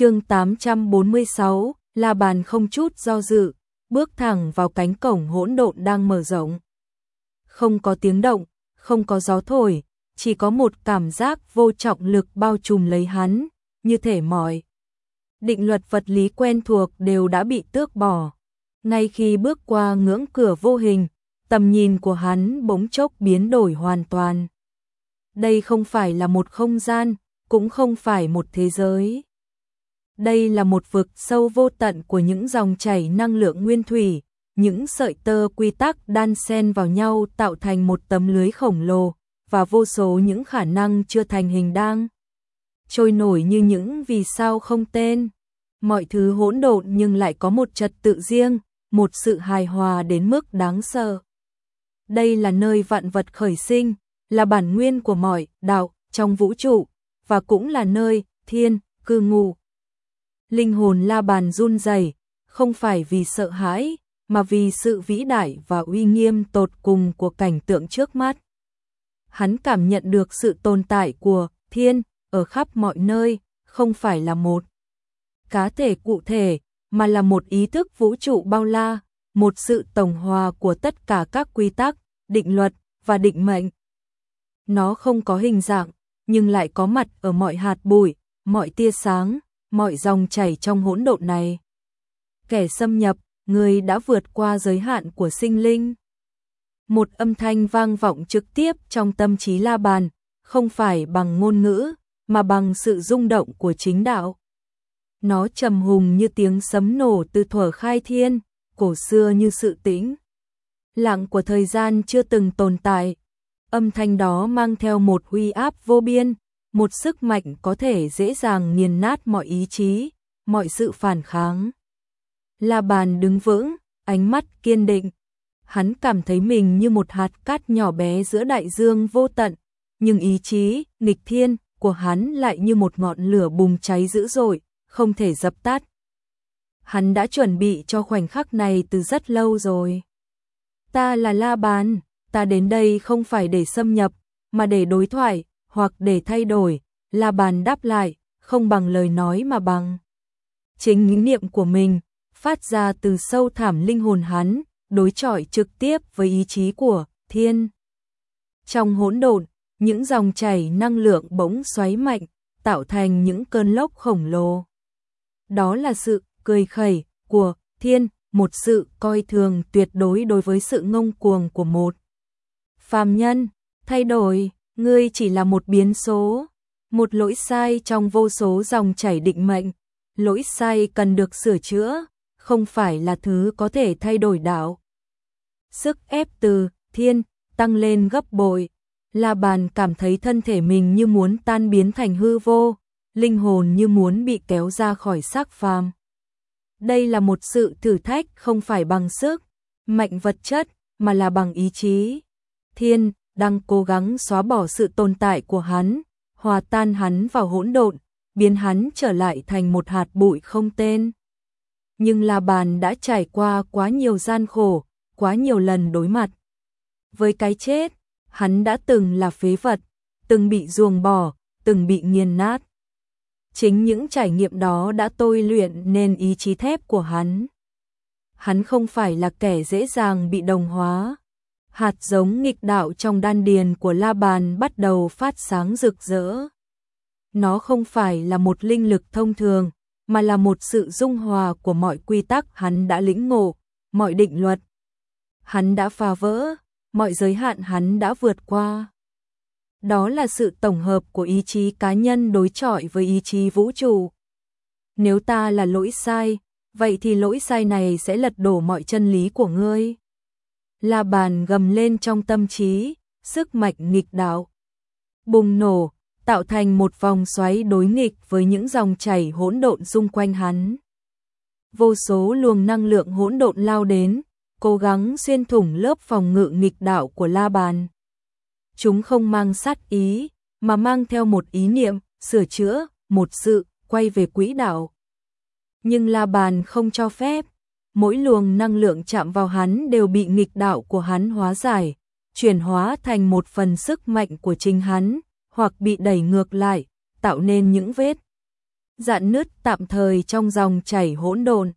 chương 846, La Bàn không chút do dự, bước thẳng vào cánh cổng hỗn độn đang mở rộng. Không có tiếng động, không có gió thổi, chỉ có một cảm giác vô trọng lực bao trùm lấy hắn, như thể mọi. Định luật vật lý quen thuộc đều đã bị tước bỏ. Ngay khi bước qua ngưỡng cửa vô hình, tầm nhìn của hắn bỗng chốc biến đổi hoàn toàn. Đây không phải là một không gian, cũng không phải một thế giới. Đây là một vực sâu vô tận của những dòng chảy năng lượng nguyên thủy, những sợi tơ quy tắc đan xen vào nhau tạo thành một tấm lưới khổng lồ, và vô số những khả năng chưa thành hình đang trôi nổi như những vì sao không tên. Mọi thứ hỗn độn nhưng lại có một trật tự riêng, một sự hài hòa đến mức đáng sợ. Đây là nơi vạn vật khởi sinh, là bản nguyên của mọi đạo trong vũ trụ, và cũng là nơi thiên cư ngụ. Linh hồn La Bàn run rẩy, không phải vì sợ hãi, mà vì sự vĩ đại và uy nghiêm tột cùng của cảnh tượng trước mắt. Hắn cảm nhận được sự tồn tại của thiên ở khắp mọi nơi, không phải là một cá thể cụ thể, mà là một ý thức vũ trụ bao la, một sự tổng hòa của tất cả các quy tắc, định luật và định mệnh. Nó không có hình dạng, nhưng lại có mặt ở mọi hạt bụi, mọi tia sáng, mọi dòng chảy trong hỗn độn này. Kẻ xâm nhập, người đã vượt qua giới hạn của sinh linh. Một âm thanh vang vọng trực tiếp trong tâm trí La Bàn, không phải bằng ngôn ngữ, mà bằng sự rung động của chính đạo. Nó trầm hùng như tiếng sấm nổ từ thuở khai thiên, cổ xưa như sự tĩnh. Lặng của thời gian chưa từng tồn tại. Âm thanh đó mang theo một huy áp vô biên, một sức mạnh có thể dễ dàng nghiền nát mọi ý chí, mọi sự phản kháng. La bàn đứng vững, ánh mắt kiên định. Hắn cảm thấy mình như một hạt cát nhỏ bé giữa đại dương vô tận, nhưng ý chí, nghịch thiên của hắn lại như một ngọn lửa bùng cháy dữ dội, không thể dập tắt. Hắn đã chuẩn bị cho khoảnh khắc này từ rất lâu rồi. Ta là La Bàn, ta đến đây không phải để xâm nhập, mà để đối thoại, hoặc để thay đổi, là Bàn đáp lại, không bằng lời nói mà bằng. Chính những niệm của mình, phát ra từ sâu thẳm linh hồn hắn, đối chọi trực tiếp với ý chí của thiên. Trong hỗn độn, những dòng chảy năng lượng bỗng xoáy mạnh, tạo thành những cơn lốc khổng lồ. Đó là sự cười khẩy của thiên, một sự coi thường tuyệt đối đối với sự ngông cuồng của một phàm nhân, thay đổi ngươi chỉ là một biến số, một lỗi sai trong vô số dòng chảy định mệnh, lỗi sai cần được sửa chữa, không phải là thứ có thể thay đổi đạo. Sức ép từ thiên tăng lên gấp bội, La Bàn cảm thấy thân thể mình như muốn tan biến thành hư vô, linh hồn như muốn bị kéo ra khỏi xác phàm. Đây là một sự thử thách không phải bằng sức, mạnh vật chất, mà là bằng ý chí. Thiên đang cố gắng xóa bỏ sự tồn tại của hắn, hòa tan hắn vào hỗn độn, biến hắn trở lại thành một hạt bụi không tên. Nhưng La Bàn đã trải qua quá nhiều gian khổ, quá nhiều lần đối mặt. Với cái chết, hắn đã từng là phế vật, từng bị ruồng bỏ, từng bị nghiền nát. Chính những trải nghiệm đó đã tôi luyện nên ý chí thép của hắn. Hắn không phải là kẻ dễ dàng bị đồng hóa, hạt giống nghịch đạo trong đan điền của La Bàn bắt đầu phát sáng rực rỡ. Nó không phải là một linh lực thông thường, mà là một sự dung hòa của mọi quy tắc hắn đã lĩnh ngộ, mọi định luật. Hắn đã phá vỡ, mọi giới hạn hắn đã vượt qua. Đó là sự tổng hợp của ý chí cá nhân đối chọi với ý chí vũ trụ. Nếu ta là lỗi sai, vậy thì lỗi sai này sẽ lật đổ mọi chân lý của ngươi. La bàn gầm lên trong tâm trí, sức mạnh nghịch đạo. Bùng nổ, tạo thành một vòng xoáy đối nghịch với những dòng chảy hỗn độn xung quanh hắn. Vô số luồng năng lượng hỗn độn lao đến, cố gắng xuyên thủng lớp phòng ngự nghịch đạo của La Bàn. Chúng không mang sát ý, mà mang theo một ý niệm, sửa chữa, một sự, quay về quỹ đạo. Nhưng La Bàn không cho phép, mỗi luồng năng lượng chạm vào hắn đều bị nghịch đạo của hắn hóa giải, chuyển hóa thành một phần sức mạnh của chính hắn, hoặc bị đẩy ngược lại, tạo nên những vết dạn nứt tạm thời trong dòng chảy hỗn độn.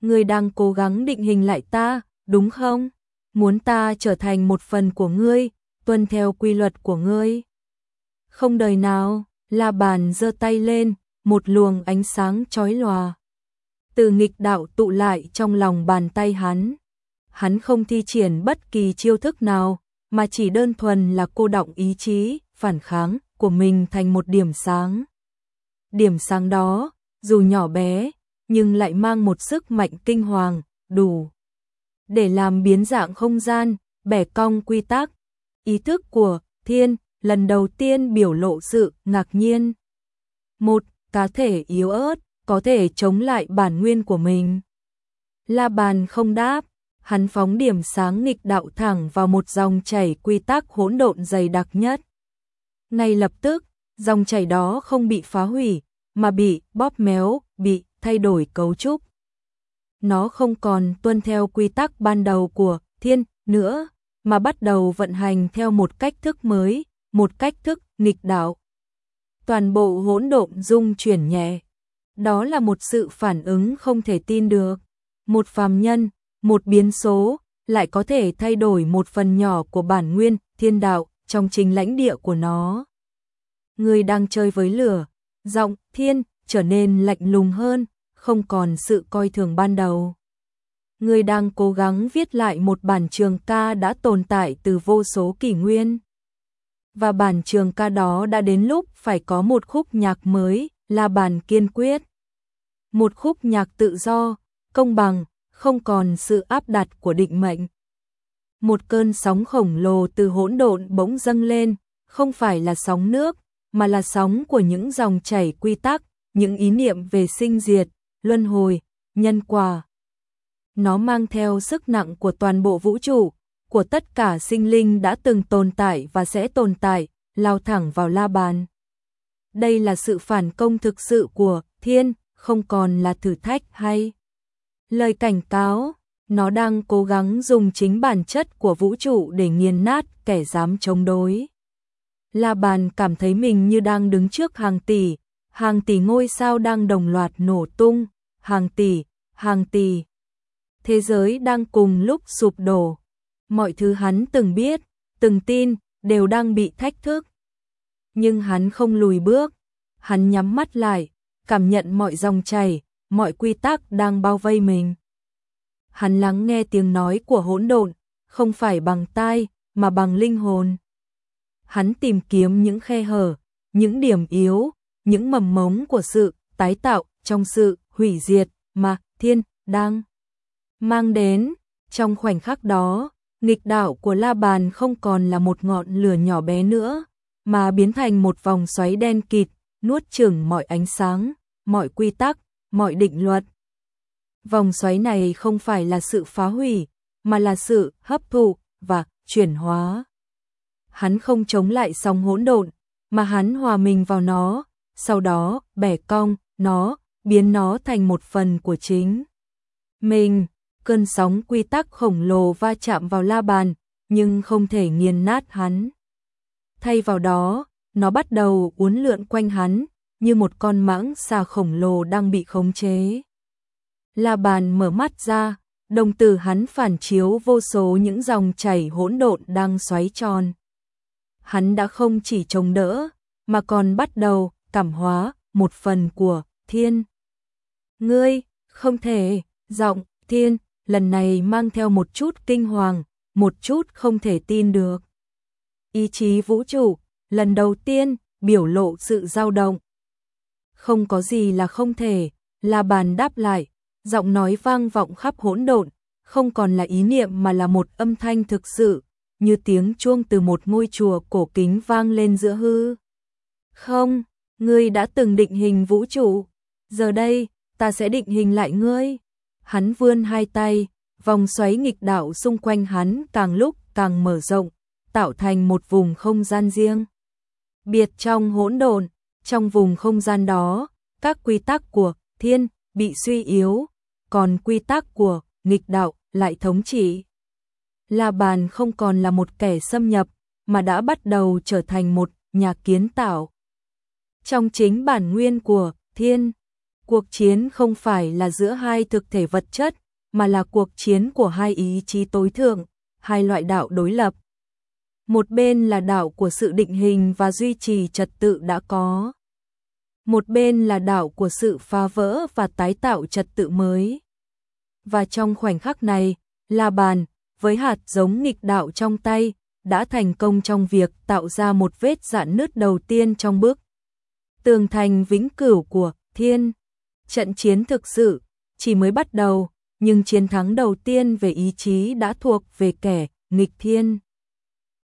Ngươi đang cố gắng định hình lại ta, đúng không? Muốn ta trở thành một phần của ngươi, tuân theo quy luật của ngươi. Không đời nào, La Bàn giơ tay lên, một luồng ánh sáng chói lòa. Từ nghịch đạo tụ lại trong lòng bàn tay hắn. Hắn không thi triển bất kỳ chiêu thức nào, mà chỉ đơn thuần là cô động ý chí, phản kháng của mình thành một điểm sáng. Điểm sáng đó, dù nhỏ bé, nhưng lại mang một sức mạnh kinh hoàng, đủ để làm biến dạng không gian, bẻ cong quy tắc. Ý thức của thiên lần đầu tiên biểu lộ sự ngạc nhiên. Một cá thể yếu ớt có thể chống lại bản nguyên của mình. La bàn không đáp, hắn phóng điểm sáng nghịch đạo thẳng vào một dòng chảy quy tắc hỗn độn dày đặc nhất. Ngay lập tức, dòng chảy đó không bị phá hủy, mà bị bóp méo, bị thay đổi cấu trúc. Nó không còn tuân theo quy tắc ban đầu của thiên nữa, mà bắt đầu vận hành theo một cách thức mới, một cách thức nghịch đạo. Toàn bộ hỗn độn dung chuyển nhẹ. Đó là một sự phản ứng không thể tin được. Một phàm nhân, một biến số, lại có thể thay đổi một phần nhỏ của bản nguyên, thiên đạo, trong chính lãnh địa của nó. Người đang chơi với lửa, giọng thiên trở nên lạnh lùng hơn, không còn sự coi thường ban đầu. Người đang cố gắng viết lại một bản trường ca đã tồn tại từ vô số kỷ nguyên. Và bản trường ca đó đã đến lúc phải có một khúc nhạc mới, là bản kiên quyết. Một khúc nhạc tự do, công bằng, không còn sự áp đặt của định mệnh. Một cơn sóng khổng lồ từ hỗn độn bỗng dâng lên, không phải là sóng nước, mà là sóng của những dòng chảy quy tắc, những ý niệm về sinh diệt, luân hồi, nhân quả. Nó mang theo sức nặng của toàn bộ vũ trụ, của tất cả sinh linh đã từng tồn tại và sẽ tồn tại, lao thẳng vào la bàn. Đây là sự phản công thực sự của thiên, không còn là thử thách hay lời cảnh cáo, nó đang cố gắng dùng chính bản chất của vũ trụ để nghiền nát kẻ dám chống đối. La bàn cảm thấy mình như đang đứng trước hàng tỷ, hàng tỷ ngôi sao đang đồng loạt nổ tung, hàng tỷ, hàng tỷ. Thế giới đang cùng lúc sụp đổ. Mọi thứ hắn từng biết, từng tin, đều đang bị thách thức. Nhưng hắn không lùi bước, hắn nhắm mắt lại, cảm nhận mọi dòng chảy, mọi quy tắc đang bao vây mình. Hắn lắng nghe tiếng nói của hỗn độn, không phải bằng tai, mà bằng linh hồn. Hắn tìm kiếm những khe hở, những điểm yếu, những mầm mống của sự tái tạo trong sự hủy diệt mà thiên đang mang đến. Trong khoảnh khắc đó, nghịch đạo của La Bàn không còn là một ngọn lửa nhỏ bé nữa, mà biến thành một vòng xoáy đen kịt, nuốt chửng mọi ánh sáng, mọi quy tắc, mọi định luật. Vòng xoáy này không phải là sự phá hủy, mà là sự hấp thụ và chuyển hóa. Hắn không chống lại sóng hỗn độn, mà hắn hòa mình vào nó, sau đó bẻ cong nó, biến nó thành một phần của chính. Mình, cơn sóng quy tắc khổng lồ va chạm vào la bàn, nhưng không thể nghiền nát hắn. Thay vào đó, nó bắt đầu uốn lượn quanh hắn, như một con mãng xà khổng lồ đang bị khống chế. La bàn mở mắt ra, đồng tử hắn phản chiếu vô số những dòng chảy hỗn độn đang xoáy tròn. Hắn đã không chỉ chống đỡ, mà còn bắt đầu cảm hóa một phần của thiên. Ngươi, không thể, giọng thiên, lần này mang theo một chút kinh hoàng, một chút không thể tin được. Ý chí vũ trụ, lần đầu tiên, biểu lộ sự dao động. Không có gì là không thể, là bàn đáp lại, giọng nói vang vọng khắp hỗn độn, không còn là ý niệm mà là một âm thanh thực sự, như tiếng chuông từ một ngôi chùa cổ kính vang lên giữa hư. Không, ngươi đã từng định hình vũ trụ, giờ đây, ta sẽ định hình lại ngươi. Hắn vươn hai tay, vòng xoáy nghịch đạo xung quanh hắn càng lúc càng mở rộng, tạo thành một vùng không gian riêng. Biệt trong hỗn độn, trong vùng không gian đó, các quy tắc của thiên bị suy yếu, còn quy tắc của nghịch đạo lại thống trị. La Bàn không còn là một kẻ xâm nhập, mà đã bắt đầu trở thành một nhà kiến tạo. Trong chính bản nguyên của thiên, Cuộc chiến không phải là giữa hai thực thể vật chất, mà là cuộc chiến của hai ý chí tối thượng, hai loại đạo đối lập. Một bên là đảo của sự định hình và duy trì trật tự đã có. Một bên là đảo của sự phá vỡ và tái tạo trật tự mới. Và trong khoảnh khắc này, La Bàn, với hạt giống nghịch đạo trong tay, đã thành công trong việc tạo ra một vết dạn nứt đầu tiên trong bước. Tường thành vĩnh cửu của thiên. Trận chiến thực sự chỉ mới bắt đầu, nhưng chiến thắng đầu tiên về ý chí đã thuộc về kẻ nghịch thiên.